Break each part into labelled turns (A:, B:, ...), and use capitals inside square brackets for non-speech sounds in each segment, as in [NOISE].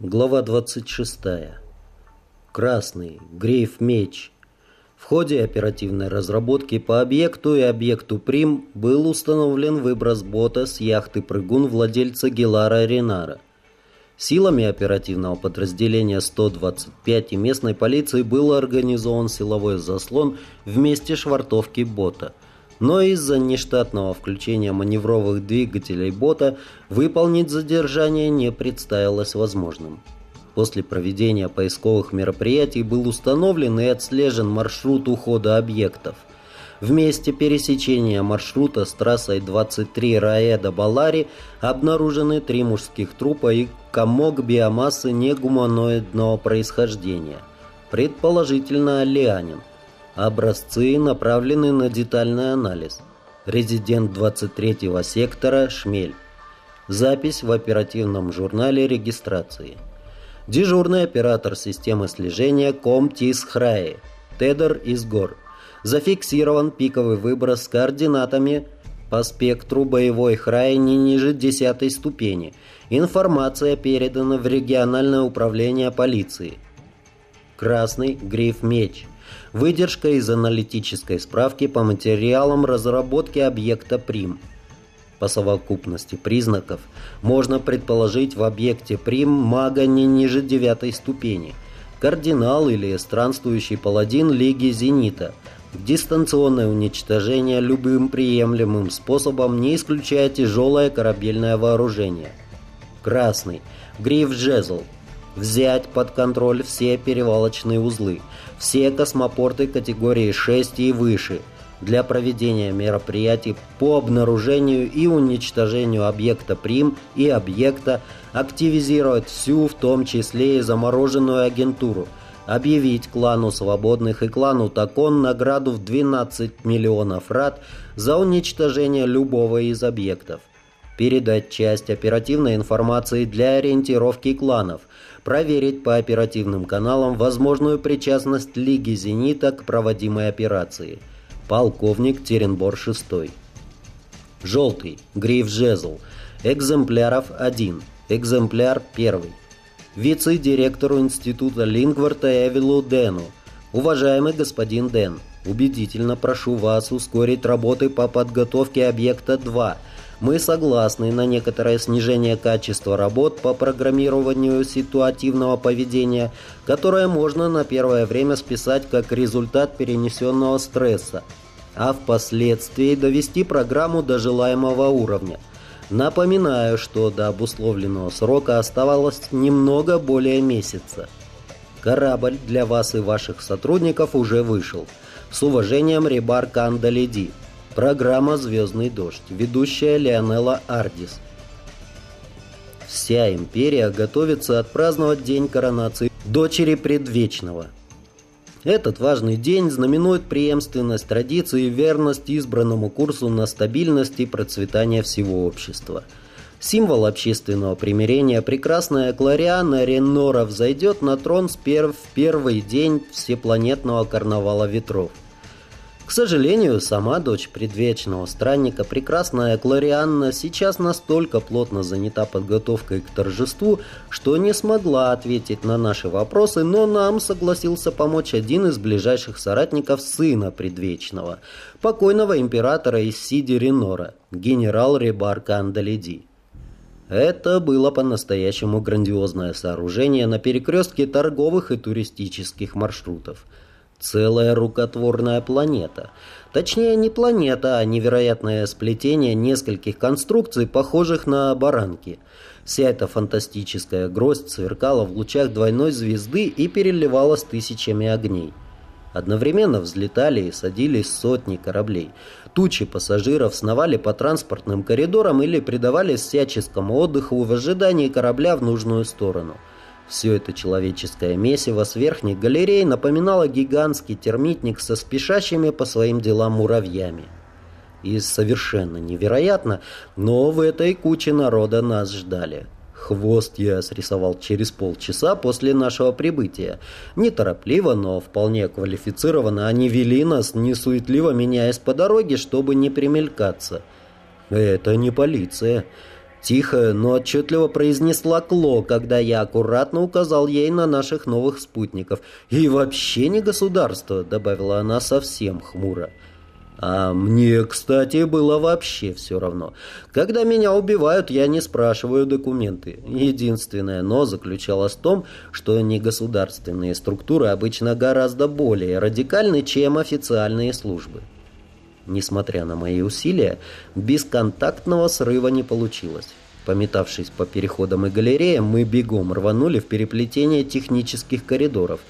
A: Глава 26. Красный. Грейф Меч. В ходе оперативной разработки по объекту и объекту Прим был установлен выброс бота с яхты «Прыгун» владельца Гелара Ренара. Силами оперативного подразделения 125 и местной полиции был организован силовой заслон в месте швартовки бота – но из-за нештатного включения маневровых двигателей бота выполнить задержание не представилось возможным. После проведения поисковых мероприятий был установлен и отслежен маршрут ухода объектов. В месте пересечения маршрута с трассой 23 Раэда-Балари обнаружены три мужских трупа и комок биомассы негуманоидного происхождения, предположительно лианин. Образцы направлены на детальный анализ. Резидент 23-го сектора Шмель. Запись в оперативном журнале регистрации. Дежурный оператор системы слежения Комтис Храи. Тедер из гор. Зафиксирован пиковый выброс с координатами по спектру боевой храи не ниже 10 ступени. Информация передана в региональное управление полиции. Красный гриф меч. Выдержка из аналитической справки по материалам разработки объекта Прим. По совокупности признаков можно предположить в объекте Прим мага не ниже девятой ступени, кардинал или странствующий паладин Лиги Зенита. Дистанционное уничтожение любым приемлемым способом, не исключая тяжелое корабельное вооружение. Красный. Гриф Джезл взять под контроль все перевалочные узлы, все космопорты категории 6 и выше для проведения мероприятий по обнаружению и уничтожению объекта Прим и объекта, активизировать всю, в том числе и замороженную агентуру, объявить клану Свободных и клану Такон награду в 12 миллионов рад за уничтожение любого из объектов передать часть оперативной информации для ориентировки кланов, проверить по оперативным каналам возможную причастность Лиги «Зенита» к проводимой операции. Полковник Теренбор 6. Желтый. Гриф Жезл. Экземпляров 1. Экземпляр 1. Вице-директору института Лингварта Эвилу Дену. Уважаемый господин Ден, убедительно прошу вас ускорить работы по подготовке объекта 2 – мы согласны на некоторое снижение качества работ по программированию ситуативного поведения, которое можно на первое время списать как результат перенесенного стресса, а впоследствии довести программу до желаемого уровня. Напоминаю, что до обусловленного срока оставалось немного более месяца. Корабль для вас и ваших сотрудников уже вышел. С уважением, Рибар Кандалиди. Программа «Звездный дождь». Ведущая Леонела Ардис. Вся империя готовится отпраздновать день коронации дочери предвечного. Этот важный день знаменует преемственность традиций и верность избранному курсу на стабильность и процветание всего общества. Символ общественного примирения прекрасная Клариана Ренора взойдет на трон в первый день всепланетного карнавала ветров. К сожалению, сама дочь предвечного странника, прекрасная Кларианна, сейчас настолько плотно занята подготовкой к торжеству, что не смогла ответить на наши вопросы, но нам согласился помочь один из ближайших соратников сына предвечного, покойного императора Исиди Ренора, генерал Ребар Кандалиди. Это было по-настоящему грандиозное сооружение на перекрестке торговых и туристических маршрутов – Целая рукотворная планета. Точнее, не планета, а невероятное сплетение нескольких конструкций, похожих на баранки. Вся эта фантастическая гроздь сверкала в лучах двойной звезды и переливалась тысячами огней. Одновременно взлетали и садились сотни кораблей. Тучи пассажиров сновали по транспортным коридорам или предавались всяческому отдыху в ожидании корабля в нужную сторону – все это человеческое месиво с верхних галерей напоминало гигантский термитник со спешащими по своим делам муравьями. И совершенно невероятно, но в этой куче народа нас ждали. Хвост я срисовал через полчаса после нашего прибытия. Неторопливо, но вполне квалифицированно они вели нас, несуетливо меняясь по дороге, чтобы не примелькаться. Это не полиция. Тихо, но отчетливо произнесла Кло, когда я аккуратно указал ей на наших новых спутников. «И вообще не государство», — добавила она совсем хмуро. А мне, кстати, было вообще все равно. Когда меня убивают, я не спрашиваю документы. Единственное «но» заключалось в том, что негосударственные структуры обычно гораздо более радикальны, чем официальные службы. Несмотря на мои усилия, бесконтактного срыва не получилось. Пометавшись по переходам и галереям, мы бегом рванули в переплетение технических коридоров.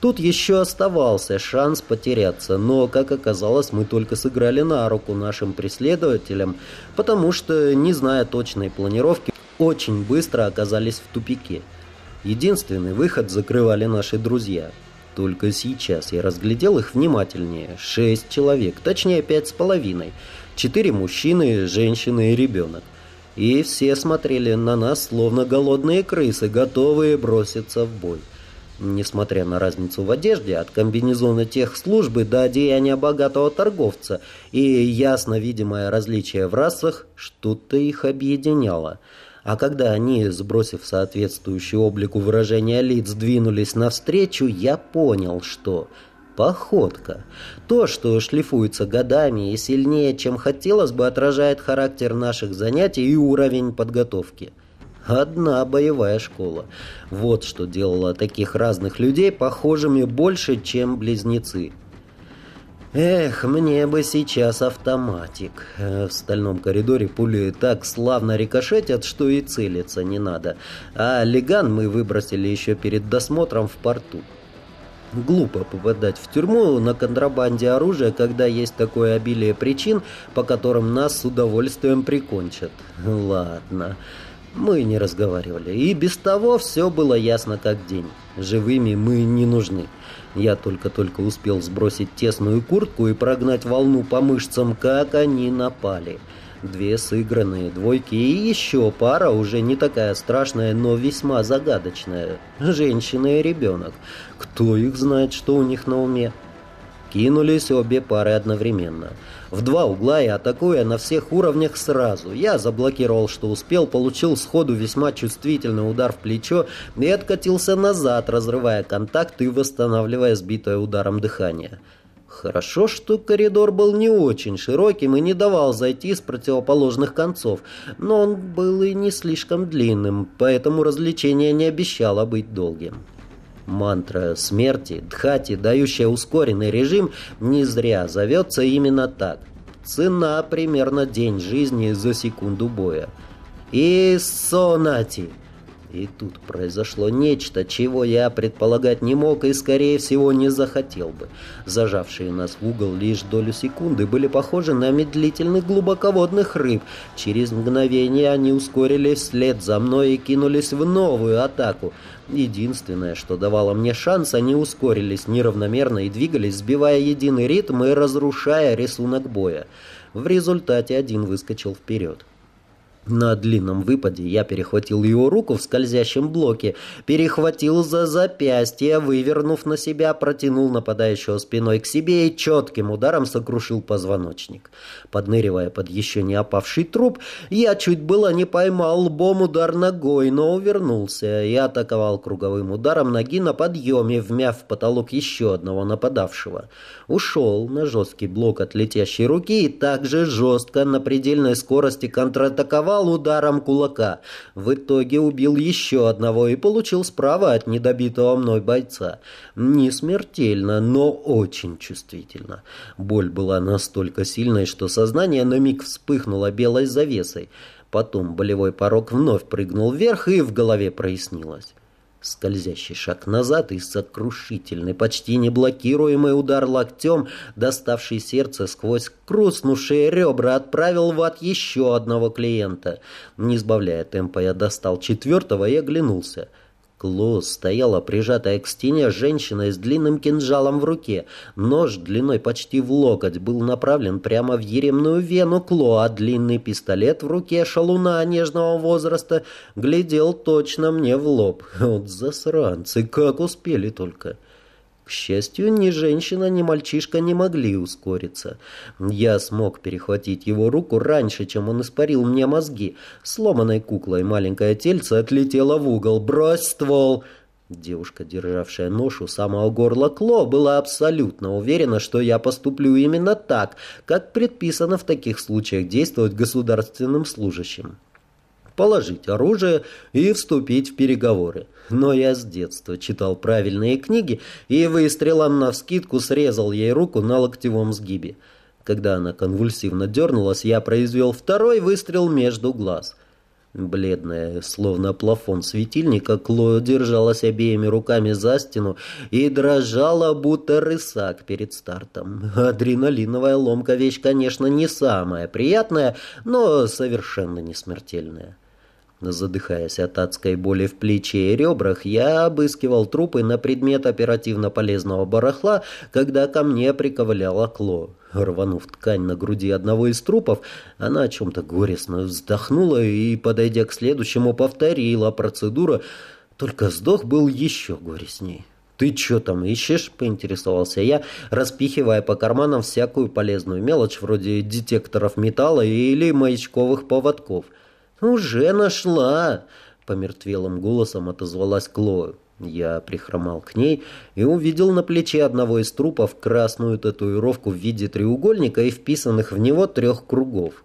A: Тут еще оставался шанс потеряться, но, как оказалось, мы только сыграли на руку нашим преследователям, потому что, не зная точной планировки, очень быстро оказались в тупике. Единственный выход закрывали наши друзья. Только сейчас я разглядел их внимательнее. Шесть человек, точнее пять с половиной. Четыре мужчины, женщина и ребенок. И все смотрели на нас, словно голодные крысы, готовые броситься в бой. Несмотря на разницу в одежде, от комбинезона тех службы до одеяния богатого торговца и ясно видимое различие в расах, что-то их объединяло – а когда они, сбросив соответствующий облику выражения лиц, двинулись навстречу, я понял, что походка, то, что шлифуется годами и сильнее, чем хотелось бы, отражает характер наших занятий и уровень подготовки. Одна боевая школа. Вот что делало таких разных людей похожими больше, чем близнецы. Эх, мне бы сейчас автоматик. Э, в стальном коридоре пули так славно рикошетят, что и целиться не надо. А леган мы выбросили еще перед досмотром в порту. Глупо попадать в тюрьму на контрабанде оружия, когда есть такое обилие причин, по которым нас с удовольствием прикончат. Ладно. Мы не разговаривали. И без того все было ясно как день. Живыми мы не нужны. Я только-только успел сбросить тесную куртку и прогнать волну по мышцам, как они напали. Две сыгранные двойки и еще пара, уже не такая страшная, но весьма загадочная. Женщина и ребенок. Кто их знает, что у них на уме? Кинулись обе пары одновременно. В два угла и атакуя на всех уровнях сразу. Я заблокировал, что успел, получил сходу весьма чувствительный удар в плечо и откатился назад, разрывая контакт и восстанавливая сбитое ударом дыхание. Хорошо, что коридор был не очень широким и не давал зайти с противоположных концов, но он был и не слишком длинным, поэтому развлечение не обещало быть долгим. Мантра смерти, Дхати, дающая ускоренный режим, не зря зовется именно так. Цена примерно день жизни за секунду боя. И сонати. И тут произошло нечто, чего я предполагать не мог и, скорее всего, не захотел бы. Зажавшие нас в угол лишь долю секунды были похожи на медлительных глубоководных рыб. Через мгновение они ускорились вслед за мной и кинулись в новую атаку. Единственное, что давало мне шанс, они ускорились неравномерно и двигались, сбивая единый ритм и разрушая рисунок боя. В результате один выскочил вперед. На длинном выпаде я перехватил его руку в скользящем блоке, перехватил за запястье, вывернув на себя, протянул нападающего спиной к себе и четким ударом сокрушил позвоночник. Подныривая под еще не опавший труп, я чуть было не поймал лбом удар ногой, но увернулся и атаковал круговым ударом ноги на подъеме, вмяв в потолок еще одного нападавшего. Ушел на жесткий блок от летящей руки и также жестко на предельной скорости контратаковал атаковал ударом кулака. В итоге убил еще одного и получил справа от недобитого мной бойца. Не смертельно, но очень чувствительно. Боль была настолько сильной, что сознание на миг вспыхнуло белой завесой. Потом болевой порог вновь прыгнул вверх и в голове прояснилось. Скользящий шаг назад и сокрушительный, почти неблокируемый удар локтем, доставший сердце сквозь хрустнувшие ребра, отправил в ад еще одного клиента. Не сбавляя темпа, я достал четвертого и оглянулся — Кло стояла прижатая к стене женщина с длинным кинжалом в руке. Нож длиной почти в локоть был направлен прямо в еремную вену Кло, а длинный пистолет в руке шалуна нежного возраста глядел точно мне в лоб. [LAUGHS] Вот засранцы, как успели только. К счастью, ни женщина, ни мальчишка не могли ускориться. Я смог перехватить его руку раньше, чем он испарил мне мозги. Сломанной куклой маленькое тельце отлетело в угол. «Брось ствол!» Девушка, державшая нож у самого горла Кло, была абсолютно уверена, что я поступлю именно так, как предписано в таких случаях действовать государственным служащим положить оружие и вступить в переговоры. Но я с детства читал правильные книги и выстрелом навскидку срезал ей руку на локтевом сгибе. Когда она конвульсивно дернулась, я произвел второй выстрел между глаз. Бледная, словно плафон светильника, Кло держалась обеими руками за стену и дрожала, будто рысак перед стартом. Адреналиновая ломка вещь, конечно, не самая приятная, но совершенно не смертельная. Задыхаясь от адской боли в плече и ребрах, я обыскивал трупы на предмет оперативно полезного барахла, когда ко мне приковыляла Кло. Рванув ткань на груди одного из трупов, она о чем-то горестно вздохнула и, подойдя к следующему, повторила процедуру, только вздох был еще горестней. «Ты что там ищешь?» — поинтересовался я, распихивая по карманам всякую полезную мелочь, вроде детекторов металла или маячковых поводков — «Уже нашла!» — помертвелым голосом отозвалась Клоя. Я прихромал к ней и увидел на плече одного из трупов красную татуировку в виде треугольника и вписанных в него трех кругов.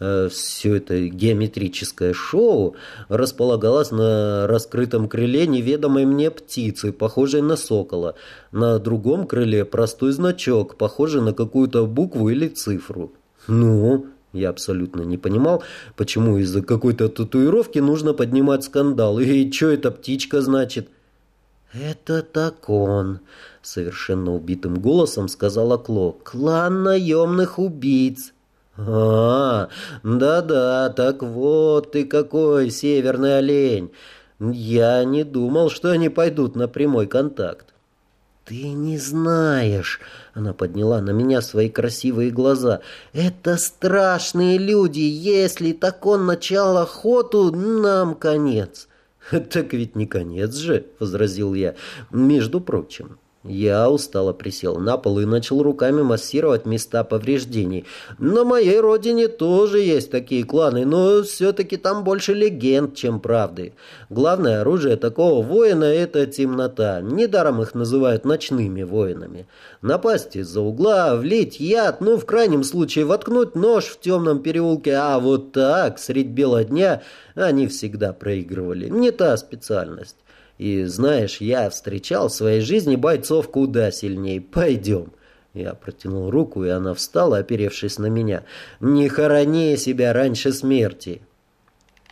A: Э, Все это геометрическое шоу располагалось на раскрытом крыле неведомой мне птицы, похожей на сокола. На другом крыле простой значок, похожий на какую-то букву или цифру. «Ну?» Я абсолютно не понимал, почему из-за какой-то татуировки нужно поднимать скандал. И что эта птичка значит? «Это так он», — совершенно убитым голосом сказала Кло. «Клан наемных убийц». «А, да-да, так вот ты какой, северный олень. Я не думал, что они пойдут на прямой контакт». «Ты не знаешь», — она подняла на меня свои красивые глаза, «это страшные люди, если так он начал охоту, нам конец». «Так ведь не конец же», — возразил я, — «между прочим». Я устало присел на пол и начал руками массировать места повреждений. На моей родине тоже есть такие кланы, но все-таки там больше легенд, чем правды. Главное оружие такого воина — это темнота. Недаром их называют ночными воинами. Напасть из-за угла, влить яд, ну, в крайнем случае, воткнуть нож в темном переулке, а вот так, средь бела дня, они всегда проигрывали. Не та специальность. И знаешь, я встречал в своей жизни бойцов куда сильнее. Пойдем. Я протянул руку, и она встала, оперевшись на меня. «Не хорони себя раньше смерти!»